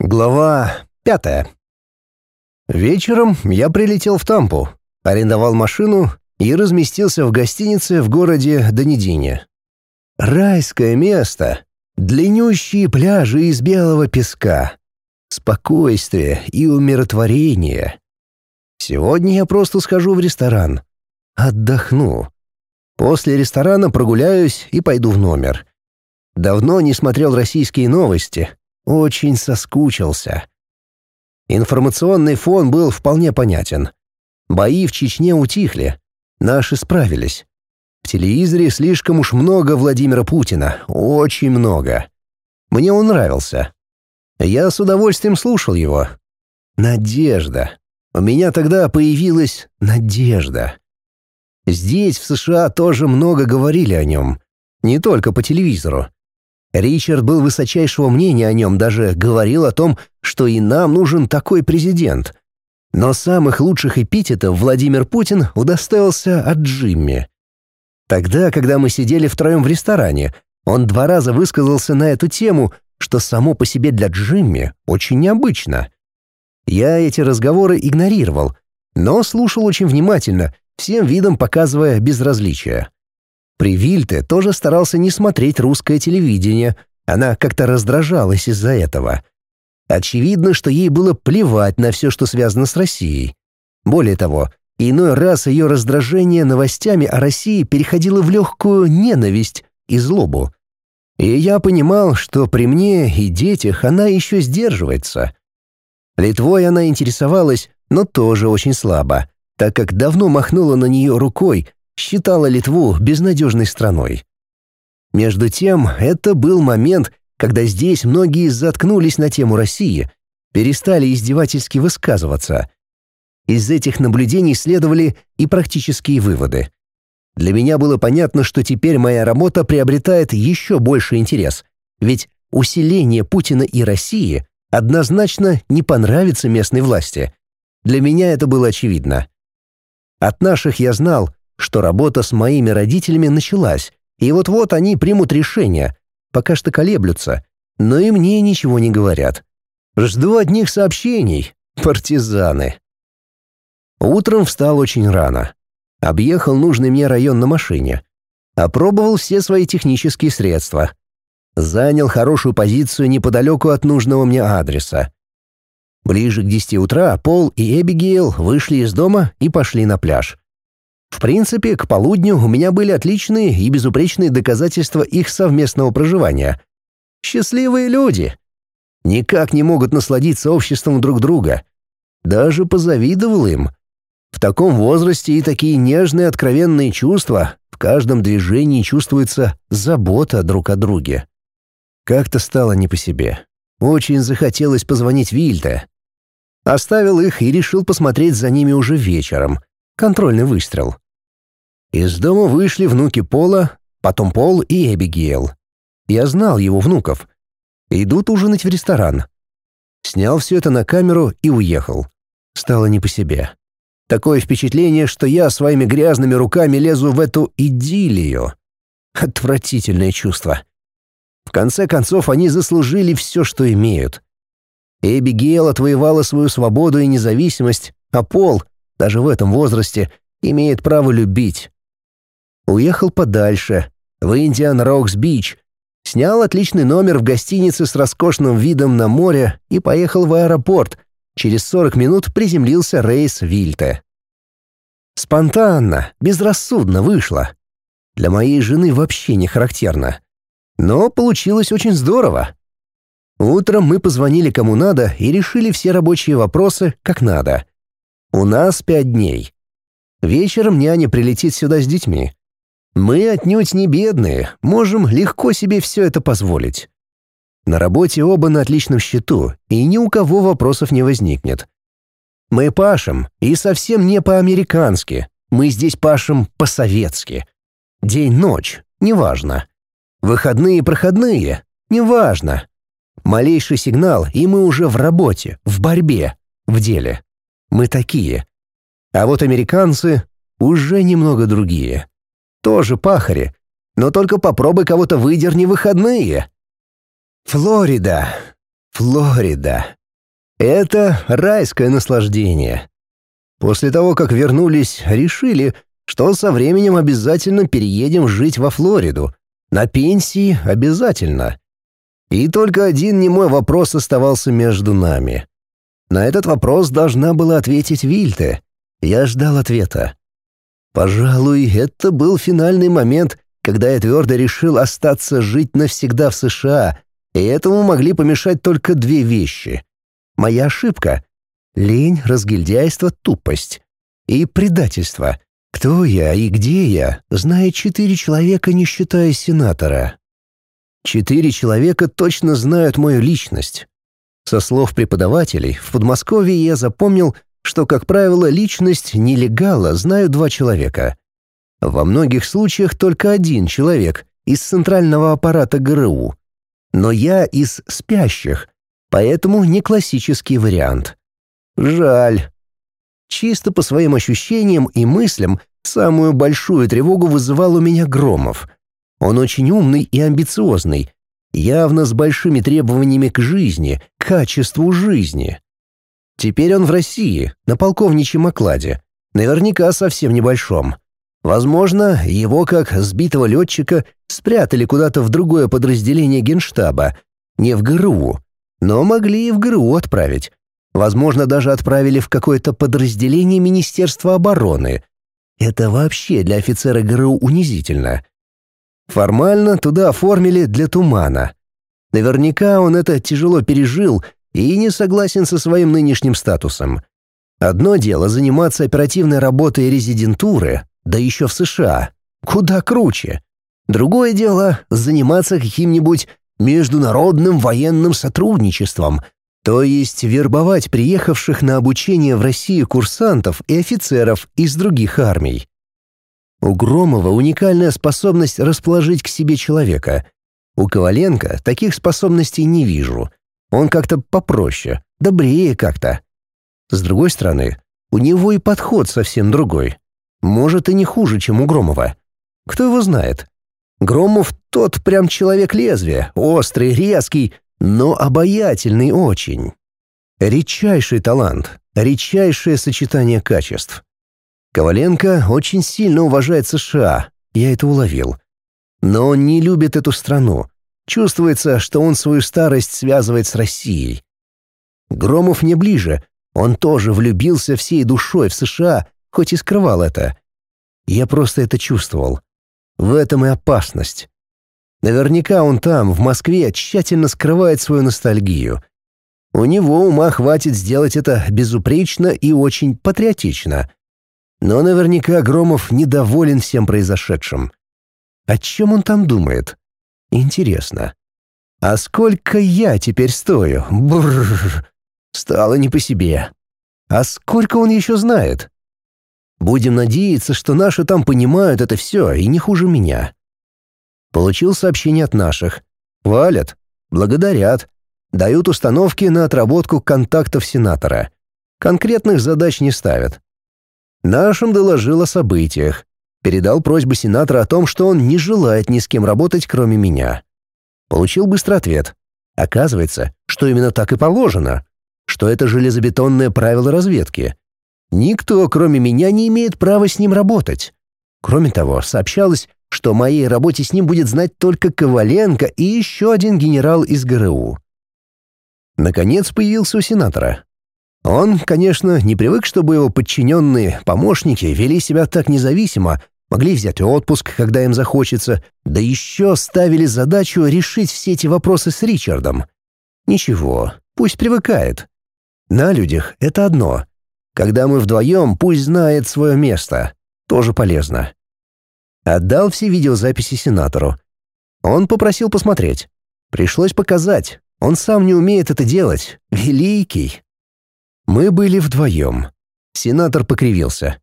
Глава пятая. Вечером я прилетел в Тампу, арендовал машину и разместился в гостинице в городе Донедине. Райское место, длиннющие пляжи из белого песка, спокойствие и умиротворение. Сегодня я просто схожу в ресторан, отдохну. После ресторана прогуляюсь и пойду в номер. Давно не смотрел российские новости, очень соскучился. Информационный фон был вполне понятен. Бои в Чечне утихли. Наши справились. В телевизоре слишком уж много Владимира Путина. Очень много. Мне он нравился. Я с удовольствием слушал его. Надежда. У меня тогда появилась надежда. Здесь, в США, тоже много говорили о нем. Не только по телевизору. Ричард был высочайшего мнения о нем, даже говорил о том, что и нам нужен такой президент. Но самых лучших эпитетов Владимир Путин удостоился от Джимми. Тогда, когда мы сидели втроем в ресторане, он два раза высказался на эту тему, что само по себе для Джимми очень необычно. Я эти разговоры игнорировал, но слушал очень внимательно, всем видом показывая безразличие. При тоже старался не смотреть русское телевидение, она как-то раздражалась из-за этого. Очевидно, что ей было плевать на все, что связано с Россией. Более того, иной раз ее раздражение новостями о России переходило в легкую ненависть и злобу. И я понимал, что при мне и детях она еще сдерживается. Литвой она интересовалась, но тоже очень слабо, так как давно махнула на нее рукой, считала Литву безнадежной страной. Между тем, это был момент, когда здесь многие заткнулись на тему России, перестали издевательски высказываться. Из этих наблюдений следовали и практические выводы. Для меня было понятно, что теперь моя работа приобретает еще больше интерес, ведь усиление Путина и России однозначно не понравится местной власти. Для меня это было очевидно. От наших я знал, что работа с моими родителями началась, и вот-вот они примут решение, пока что колеблются, но и мне ничего не говорят. Жду одних сообщений, партизаны. Утром встал очень рано. Объехал нужный мне район на машине. Опробовал все свои технические средства. Занял хорошую позицию неподалеку от нужного мне адреса. Ближе к десяти утра Пол и Эбигейл вышли из дома и пошли на пляж. В принципе, к полудню у меня были отличные и безупречные доказательства их совместного проживания. Счастливые люди. Никак не могут насладиться обществом друг друга. Даже позавидовал им. В таком возрасте и такие нежные откровенные чувства, в каждом движении чувствуется забота друг о друге. Как-то стало не по себе. Очень захотелось позвонить Вильте. Оставил их и решил посмотреть за ними уже вечером. Контрольный выстрел. Из дома вышли внуки Пола, потом Пол и Эбигейл. Я знал его внуков. Идут ужинать в ресторан. Снял все это на камеру и уехал. Стало не по себе. Такое впечатление, что я своими грязными руками лезу в эту идиллию. Отвратительное чувство. В конце концов, они заслужили все, что имеют. Эбигейл отвоевала свою свободу и независимость, а Пол, даже в этом возрасте, имеет право любить. Уехал подальше, в Индиан Рокс-Бич, снял отличный номер в гостинице с роскошным видом на море и поехал в аэропорт. Через 40 минут приземлился рейс Вильте. Спонтанно, безрассудно вышло. Для моей жены вообще не характерно. Но получилось очень здорово. Утром мы позвонили кому надо и решили все рабочие вопросы как надо. У нас пять дней. Вечером няня прилетит сюда с детьми. Мы отнюдь не бедные, можем легко себе все это позволить. На работе оба на отличном счету, и ни у кого вопросов не возникнет. Мы пашем, и совсем не по-американски. Мы здесь пашем по-советски. День-ночь, неважно. Выходные-проходные, неважно. Малейший сигнал, и мы уже в работе, в борьбе, в деле. Мы такие. А вот американцы уже немного другие. Тоже пахари. Но только попробуй кого-то выдерни выходные. Флорида. Флорида. Это райское наслаждение. После того, как вернулись, решили, что со временем обязательно переедем жить во Флориду. На пенсии обязательно. И только один немой вопрос оставался между нами. На этот вопрос должна была ответить Вильте. Я ждал ответа. Пожалуй, это был финальный момент, когда я твердо решил остаться жить навсегда в США, и этому могли помешать только две вещи. Моя ошибка — лень, разгильдяйство, тупость. И предательство. Кто я и где я, знает четыре человека, не считая сенатора. Четыре человека точно знают мою личность. Со слов преподавателей, в Подмосковье я запомнил, что, как правило, личность нелегала знают два человека. Во многих случаях только один человек из центрального аппарата ГРУ. Но я из спящих, поэтому не классический вариант. Жаль. Чисто по своим ощущениям и мыслям самую большую тревогу вызывал у меня Громов. Он очень умный и амбициозный, явно с большими требованиями к жизни, к качеству жизни. Теперь он в России, на полковничьем окладе, наверняка совсем небольшом. Возможно, его, как сбитого летчика, спрятали куда-то в другое подразделение генштаба, не в ГРУ, но могли и в ГРУ отправить. Возможно, даже отправили в какое-то подразделение Министерства обороны. Это вообще для офицера ГРУ унизительно. Формально туда оформили для тумана. Наверняка он это тяжело пережил и не согласен со своим нынешним статусом. Одно дело заниматься оперативной работой резидентуры, да еще в США. Куда круче. Другое дело заниматься каким-нибудь международным военным сотрудничеством, то есть вербовать приехавших на обучение в Россию курсантов и офицеров из других армий. У Громова уникальная способность расположить к себе человека. У Коваленко таких способностей не вижу. Он как-то попроще, добрее как-то. С другой стороны, у него и подход совсем другой. Может, и не хуже, чем у Громова. Кто его знает? Громов тот прям человек лезвия, острый, резкий, но обаятельный очень. Редчайший талант, редчайшее сочетание качеств. Коваленко очень сильно уважает США, я это уловил. Но он не любит эту страну. Чувствуется, что он свою старость связывает с Россией. Громов не ближе, он тоже влюбился всей душой в США, хоть и скрывал это. Я просто это чувствовал. В этом и опасность. Наверняка он там, в Москве, тщательно скрывает свою ностальгию. У него ума хватит сделать это безупречно и очень патриотично. Но наверняка Громов недоволен всем произошедшим. О чем он там думает? Интересно. А сколько я теперь стою? Бррр. Стало не по себе. А сколько он еще знает? Будем надеяться, что наши там понимают это все и не хуже меня. Получил сообщение от наших. Валят, благодарят, дают установки на отработку контактов сенатора. Конкретных задач не ставят. Нашим доложил о событиях. Передал просьбу сенатора о том, что он не желает ни с кем работать, кроме меня. Получил быстрый ответ. Оказывается, что именно так и положено. Что это железобетонное правило разведки. Никто, кроме меня, не имеет права с ним работать. Кроме того, сообщалось, что моей работе с ним будет знать только Коваленко и еще один генерал из ГРУ. Наконец появился у сенатора. Он, конечно, не привык, чтобы его подчиненные, помощники вели себя так независимо, могли взять отпуск, когда им захочется, да еще ставили задачу решить все эти вопросы с Ричардом. Ничего, пусть привыкает. На людях это одно, когда мы вдвоем, пусть знает свое место. Тоже полезно. Отдал все видеозаписи сенатору. Он попросил посмотреть. Пришлось показать. Он сам не умеет это делать. Великий. Мы были вдвоем. Сенатор покривился.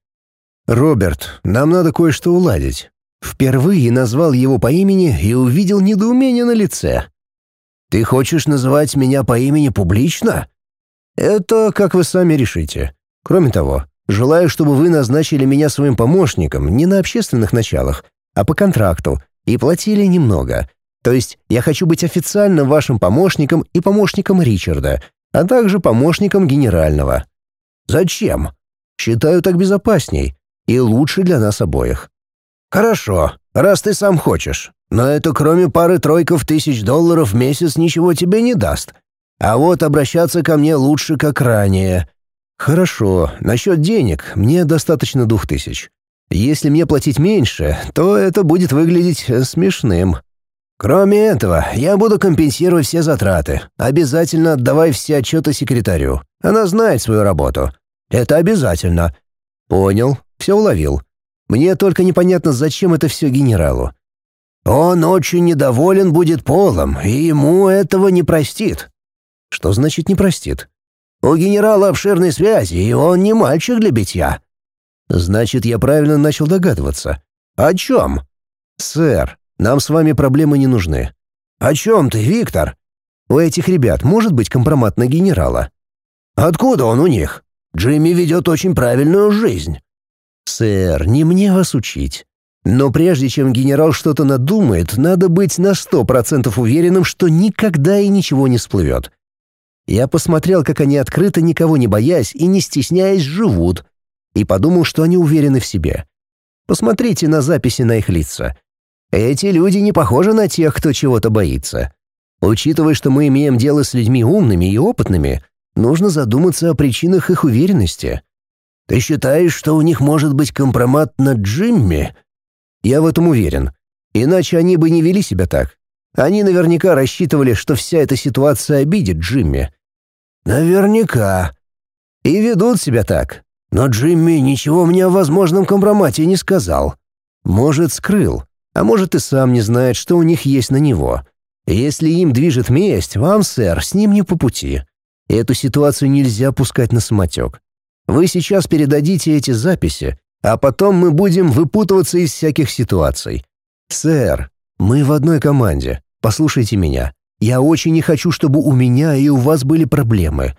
«Роберт, нам надо кое-что уладить». Впервые назвал его по имени и увидел недоумение на лице. «Ты хочешь называть меня по имени публично?» «Это как вы сами решите. Кроме того, желаю, чтобы вы назначили меня своим помощником не на общественных началах, а по контракту, и платили немного. То есть я хочу быть официально вашим помощником и помощником Ричарда, а также помощником генерального. Зачем? Считаю так безопасней и лучше для нас обоих. Хорошо, раз ты сам хочешь. Но это кроме пары тройков тысяч долларов в месяц ничего тебе не даст. А вот обращаться ко мне лучше, как ранее. Хорошо, насчет денег мне достаточно двух тысяч. Если мне платить меньше, то это будет выглядеть э, смешным. Кроме этого, я буду компенсировать все затраты. Обязательно отдавай все отчеты секретарю. Она знает свою работу. Это обязательно. Понял, все уловил. Мне только непонятно, зачем это все генералу. Он очень недоволен будет полом, и ему этого не простит. Что значит не простит? У генерала обширные связи, и он не мальчик для битья. Значит, я правильно начал догадываться. О чем? Сэр, нам с вами проблемы не нужны. О чем ты, Виктор? У этих ребят может быть компромат на генерала? Откуда он у них? Джимми ведет очень правильную жизнь. Сэр, не мне вас учить. Но прежде чем генерал что-то надумает, надо быть на сто процентов уверенным, что никогда и ничего не всплывет. Я посмотрел, как они открыто, никого не боясь и не стесняясь, живут, и подумал, что они уверены в себе. Посмотрите на записи на их лица. Эти люди не похожи на тех, кто чего-то боится. Учитывая, что мы имеем дело с людьми умными и опытными, нужно задуматься о причинах их уверенности. Ты считаешь, что у них может быть компромат на Джимми? Я в этом уверен. Иначе они бы не вели себя так. Они наверняка рассчитывали, что вся эта ситуация обидит Джимми. Наверняка. И ведут себя так. Но Джимми ничего мне о возможном компромате не сказал. Может, скрыл, а может и сам не знает, что у них есть на него. Если им движет месть, вам, сэр, с ним не по пути. Эту ситуацию нельзя пускать на самотек. Вы сейчас передадите эти записи, а потом мы будем выпутываться из всяких ситуаций. Сэр, мы в одной команде. Послушайте меня. Я очень не хочу, чтобы у меня и у вас были проблемы.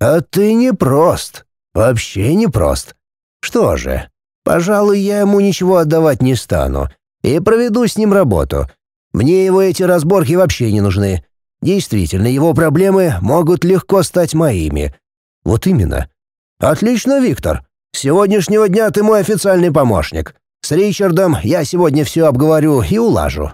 А ты не прост. Вообще не прост. Что же, пожалуй, я ему ничего отдавать не стану и проведу с ним работу. Мне его эти разборки вообще не нужны. Действительно, его проблемы могут легко стать моими. Вот именно. Отлично, Виктор. С сегодняшнего дня ты мой официальный помощник. С Ричардом я сегодня все обговорю и улажу.